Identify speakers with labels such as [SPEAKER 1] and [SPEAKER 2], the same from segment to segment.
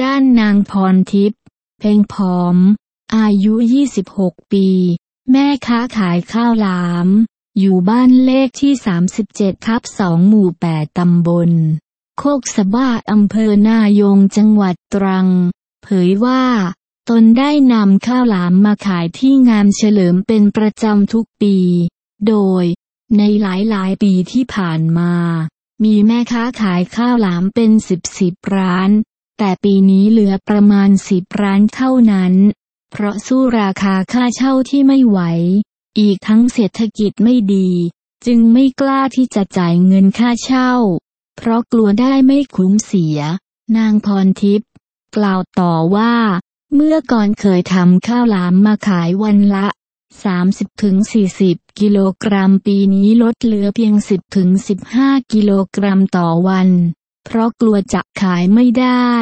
[SPEAKER 1] ด้านนางพรทิพย์ เพ่งผอม อายุ 26 ปี แม่ค้าขายข้าวหลาม อยู่บ้านเลขที่ 37ทับ2หมู่ 8 ตำบล โคกสะบ้าอำเภอนายงจังหวัดตรัง เผยว่า ตนได้นำข้าวหลามมาขายที่งานเฉลิมเป็นประจำทุกปี โดย ในหลายๆ ปีที่ผ่านมา มีแม่ค้าขายข้าวหลามเป็นสิบสิบร้าน แต่ปีนี้เหลือประมาณสิบร้านเท่านั้น เพราะสู้ราคาค่าเช่าที่ไม่ไหว อีกทั้งเศรษฐกิจไม่ดี จึงไม่กล้าที่จะจ่ายเงินค่าเช่า เพราะกลัวได้ไม่คุ้มเสีย นางพรทิพย์กล่าวต่อว่า เมื่อก่อนเคยทำข้าวหลามมาขายวันละ30-40 กิโลกรัมปีนี้ลดเหลือเพียง 10-15 กิโลกรัมต่อวัน เพราะกลัวจะขายไม่ได้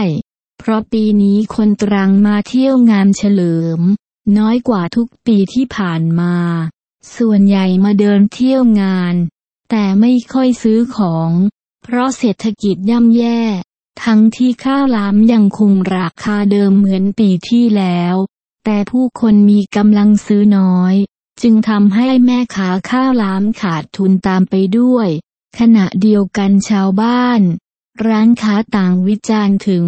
[SPEAKER 1] เพราะปีนี้คนตรังมาเที่ยวงานเฉลิม น้อยกว่าทุกปีที่ผ่านมา ส่วนใหญ่มาเดินเที่ยวงาน แต่ไม่ค่อยซื้อของ เพราะเศรษฐกิจย่ำแย่ ทั้งที่ข้าวหลามยังคงราคาเดิมเหมือนปีที่แล้ว แต่ผู้คนมีกำลังซื้อน้อย จึงทำให้แม่ค้าข้าวหลามขาดทุนตามไปด้วย ขณะเดียวกันชาวบ้าน ร้านค้าต่างวิจารณ์ถึง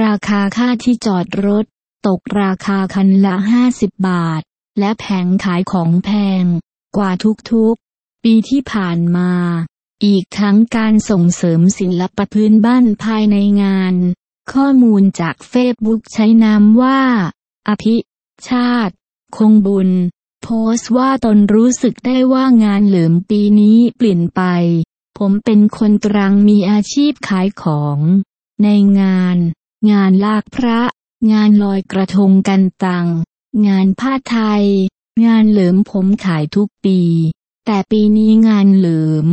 [SPEAKER 1] ราคาค่าที่จอดรถ ตกราคาคันละ 50 บาท และแผงขายของแพง กว่าทุกๆ ปีที่ผ่านมา อีกทั้งการส่งเสริมศิลปะพื้นบ้านภายในงาน ข้อมูลจากเฟซบุ๊กใช้นามว่า อภิ ชาติ คงบุญ โพสต์ว่าตนรู้สึกได้ว่างานเหลิมปีนี้เปลี่ยนไป ผมเป็นคนตรังมีอาชีพขายของ ในงาน งานลากพระ งานลอยกระทงกันตัง งานผ้าไทย งานเหลิมผมขายทุกปี แต่ปีนี้งานเหลิม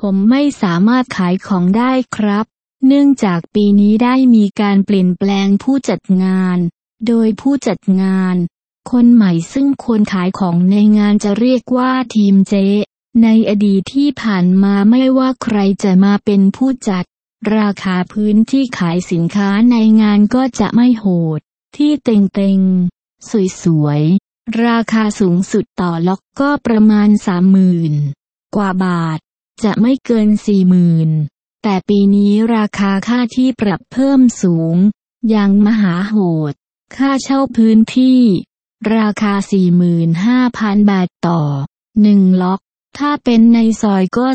[SPEAKER 1] ผมไม่สามารถขายของได้ครับ เนื่องจากปีนี้ได้มีการเปลี่ยนแปลงผู้จัดงาน โดยผู้จัดงาน คนใหม่ซึ่งคนขายของในงานจะเรียกว่าทีมเจ ในอดีตที่ผ่านมาไม่ว่าใครจะมาเป็นผู้จัด ราคาพื้นที่ขายสินค้าในงานก็จะไม่โหด ที่เต็งๆ สวยๆ ราคาสูงสุดต่อล็อกก็ประมาณสามหมื่นกว่าบาท จะไม่เกินสี่หมื่นแต่ปีนี้ราคาค่าที่ปรับเพิ่มสูง อย่างมหาโหด ค่าเช่าพื้นที่ ราคา 45,000 บาทต่อ 1 ล็อก ถ้าเป็นในซอยก็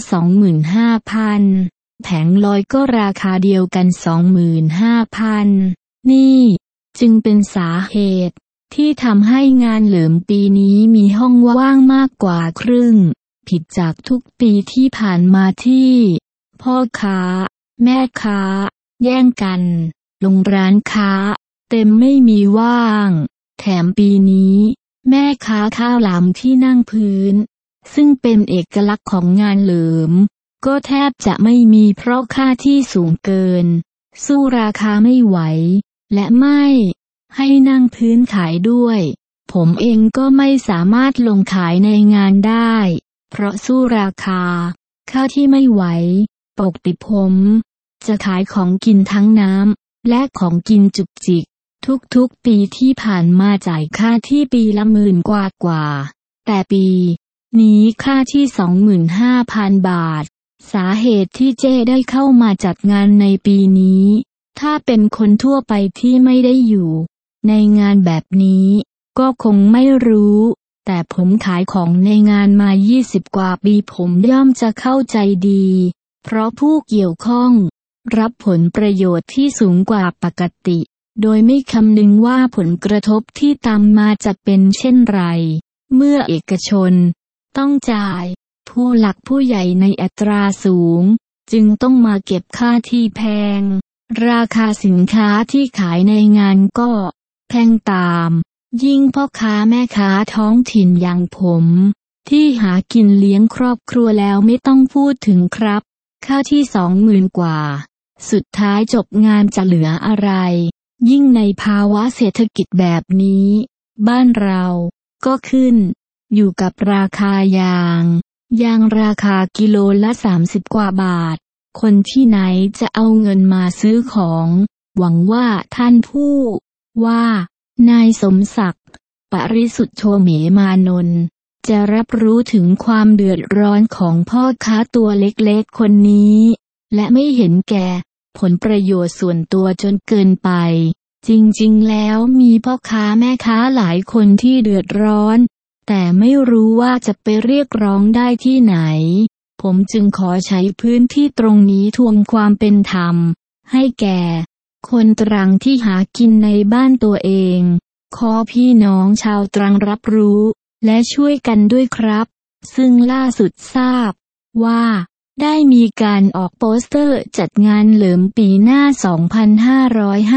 [SPEAKER 1] 25,000แผงลอยก็ราคาเดียวกัน25,000นี่ จึงเป็นสาเหตุ ที่ทำให้งานเหลิมปีนี้มีห้องว่างมากกว่าครึ่ง ผิดจากทุกปีที่ผ่านมาที่ พ่อค้า แม่ค้า แย่งกัน ลงร้านค้า เต็มไม่มีว่าง แถมปีนี้ แม่ค้าข้าวหลามที่นั่งพื้น ซึ่งเป็นเอกลักษณ์ของงานเหลิม ก็แทบจะไม่มีเพราะค่าที่สูงเกิน สู้ราคาไม่ไหว และไม่ให้นั่งพื้นขายด้วย ผมเองก็ไม่สามารถลงขายในงานได้ เพราะสู้ราคาข้าที่ไม่ไหว ปกติผม จะขายของกินทั้งน้ำ และของกินจุกจิก ทุกๆปีที่ผ่านมาจ่ายค่าที่ปีละหมื่นกว่ากว่า แต่ปี นี้ค่าที่ 25,000 บาท สาเหตุที่เจ้ได้เข้ามาจัดงานในปีนี้ ถ้าเป็นคนทั่วไปที่ไม่ได้อยู่ ในงานแบบนี้ ก็คงไม่รู้ แต่ผมขายของในงานมา 20 กว่าปีผมย่อมจะเข้าใจดี เพราะผู้เกี่ยวข้อง รับผลประโยชน์ที่สูงกว่าปกติ โดยไม่คำนึงว่าผลกระทบที่ตามมาจะเป็นเช่นไร เมื่อเอกชน ต้องจ่าย ผู้หลักผู้ใหญ่ในอัตราสูง จึงต้องมาเก็บค่าที่แพง ราคาสินค้าที่ขายในงานก็ แพงตาม ยิ่งพ่อค้าแม่ค้าท้องถิ่นอย่างผม ที่หากินเลี้ยงครอบครัวแล้วไม่ต้องพูดถึงครับ ค่าที่สองหมื่นกว่า สุดท้ายจบงานจะเหลืออะไร ยิ่งในภาวะเศรษฐกิจแบบนี้ บ้านเราก็ขึ้น อยู่กับราคายาง ยางราคากิโลละ30 กว่าบาท คนที่ไหนจะเอาเงินมาซื้อของ หวังว่าท่านผู้ว่า นายสมศักดิ์ ปริสุทธโชเมมานนท์จะรับรู้ถึงความเดือดร้อนของพ่อค้าตัวเล็กๆคนนี้ และไม่เห็นแก่ ผลประโยชน์ส่วนตัวจนเกินไป จริงๆ แล้วมีพ่อค้าแม่ค้าหลายคนที่เดือดร้อน แต่ไม่รู้ว่าจะไปเรียกร้องได้ที่ไหน ผมจึงขอใช้พื้นที่ตรงนี้ทวงความเป็นธรรม ให้แก่ คนตรังที่หากินในบ้านตัวเอง ขอพี่น้องชาวตรังรับรู้ และช่วยกันด้วยครับ ซึ่งล่าสุดทราบ ว่า ได้มีการออกโปสเตอร์จัดงานเหลิมปีหน้า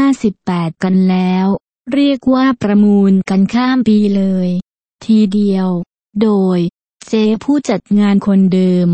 [SPEAKER 1] 2558 กันแล้ว เรียกว่าประมูลกันข้ามปีเลย ทีเดียว โดย เจผู้จัดงานคนเดิม